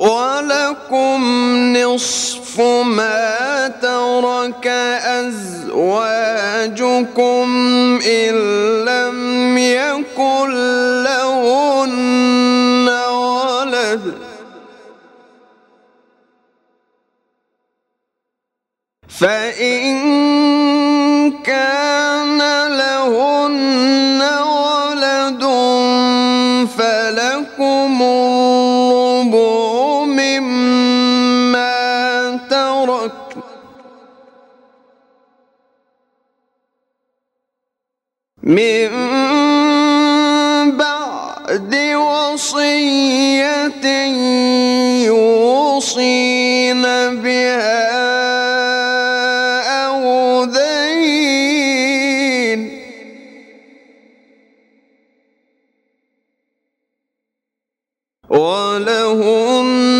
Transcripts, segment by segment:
ولكم نصف ما ترك أزواجكم إن لم يكن لهن ولد. فإن من بعد وصية بها أو ولهن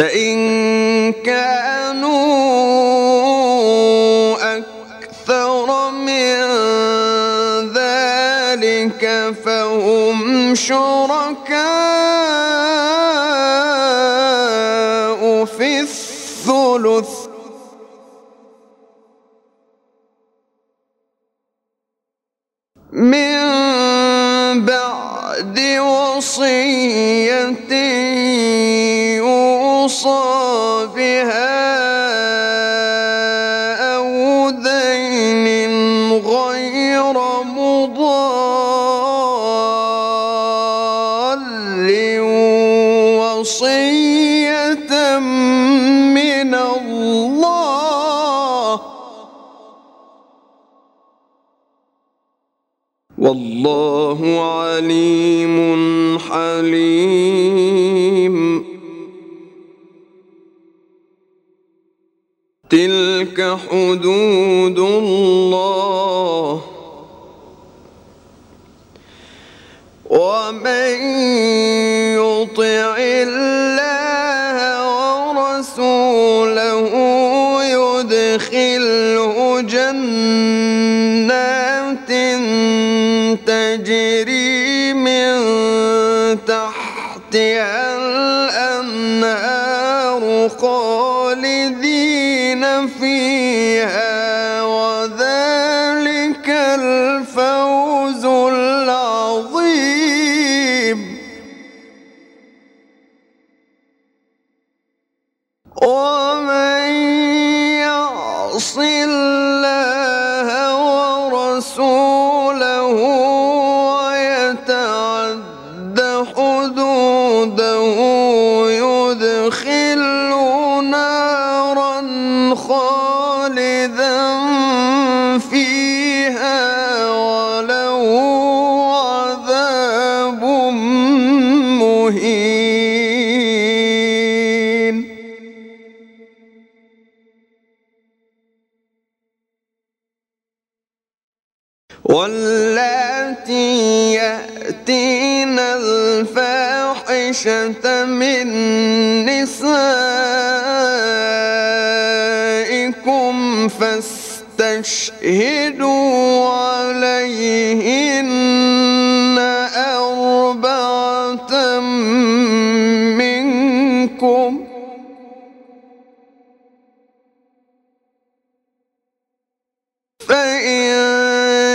فإن كانوا أكثر من ذلك فهم شركاء في الثلث. من بعد وصية يوصى بها أو دين غير مضال وصية من الله. والله عليم حليم. حدود الله. ومن يطع الله ورسوله يدخله جنات تجري من تحتها الأنهار خالدين واللاتي يأتين الفاحشة من نسائكم فاستشهدوا عليهن أربعة منكم. فإن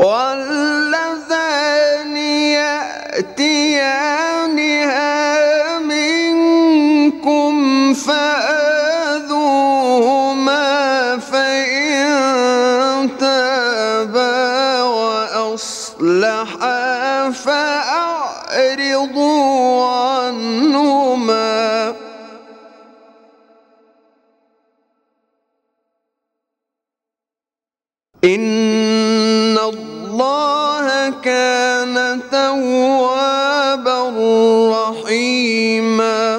واللذان يأتيانها منكم فآذوهما فإن تابا وأصلحا فأعرضوا عنهما. إن الله كان توابا رحيما.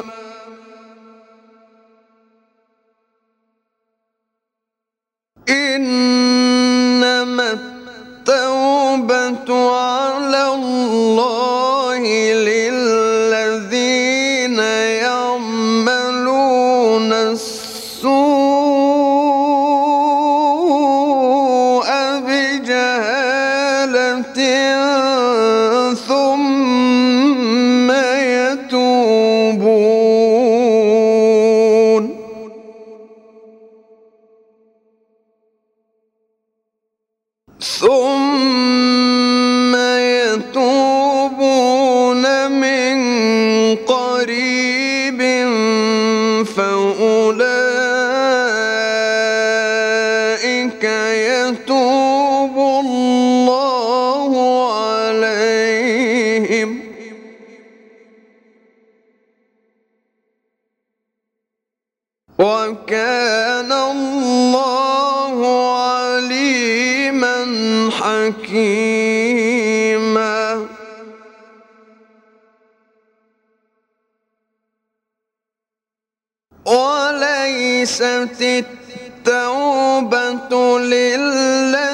يتوب الله عليهم. وكان الله عليما حكيما. وليست التوبة للذين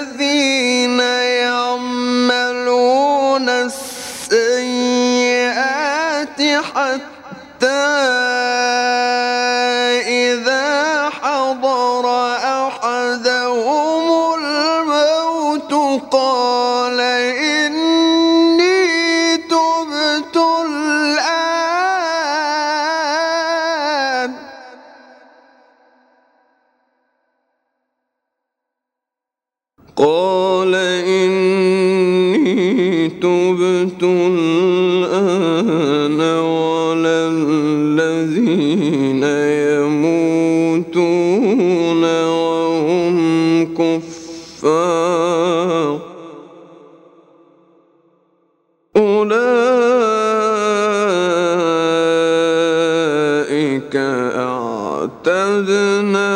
قال إني تبت أعتدنا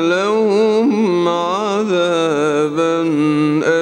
لهم عذابا أليما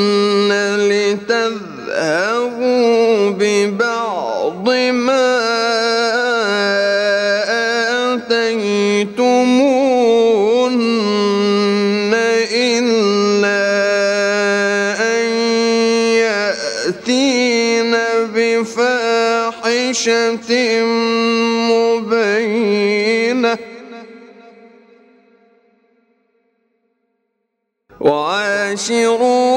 يأتين بفاحشة مبينة. وعاشروهن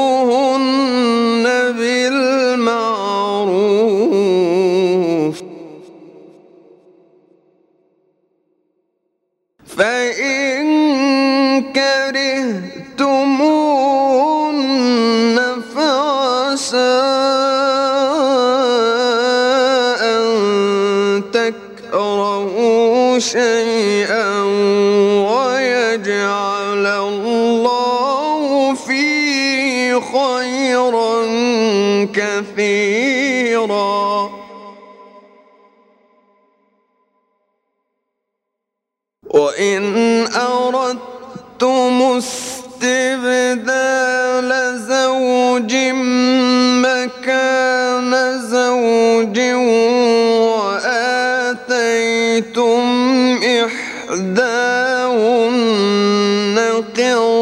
زوج مكان زوج وآتيتم إحداهن قنطارا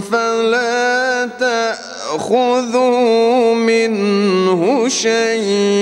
فلا تأخذوا منه شيئا.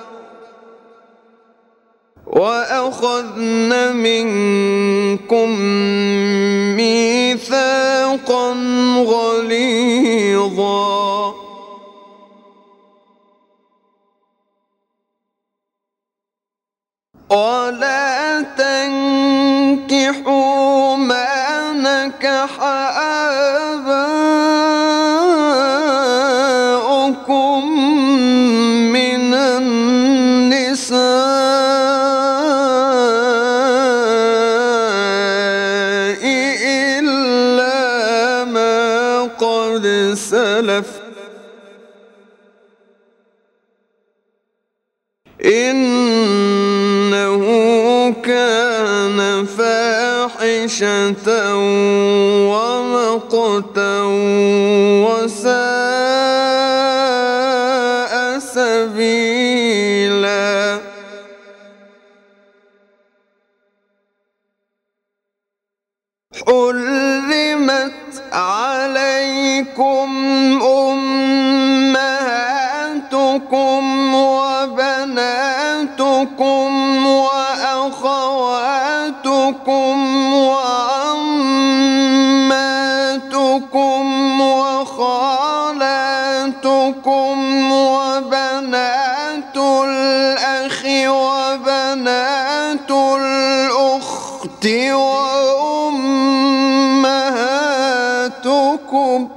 وأخذن منكم ميثاقا غليظا. ولا سلف. إنه كان فاحشة ومقتا وساء سبيلا. حرمت عليكم الأخت وأمهاتكم.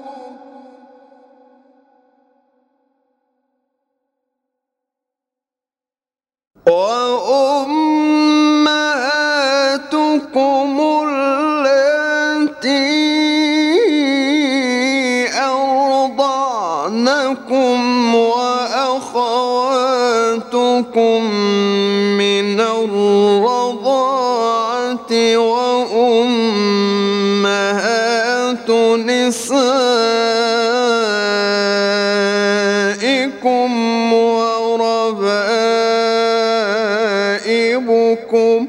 وأمهاتكم التي أرضعنكم وأخواتكم من الرضاعة وأمهات نسائكم وربائبكم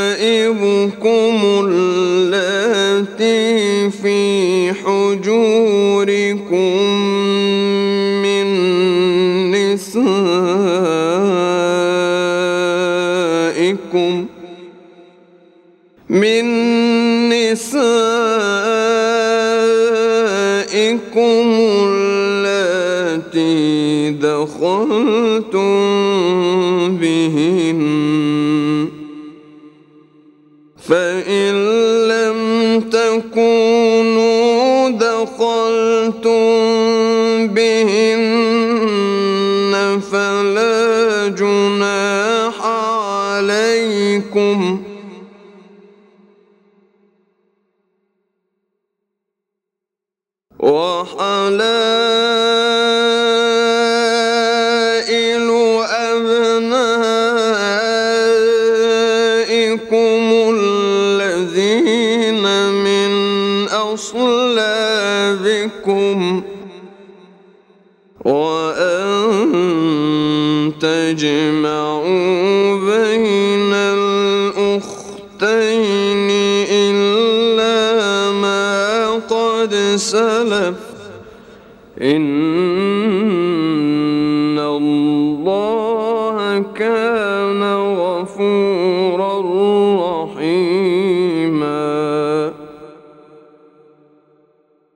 وربائبكم التي في حجوركم من نسائكم من نسائكم التي دخلتم بهن فإن لم تكونوا دخلتم بهن ربكم وحلائل أبنائكم الذين من أصلابكم. وأن تجمعوا بين سلف إن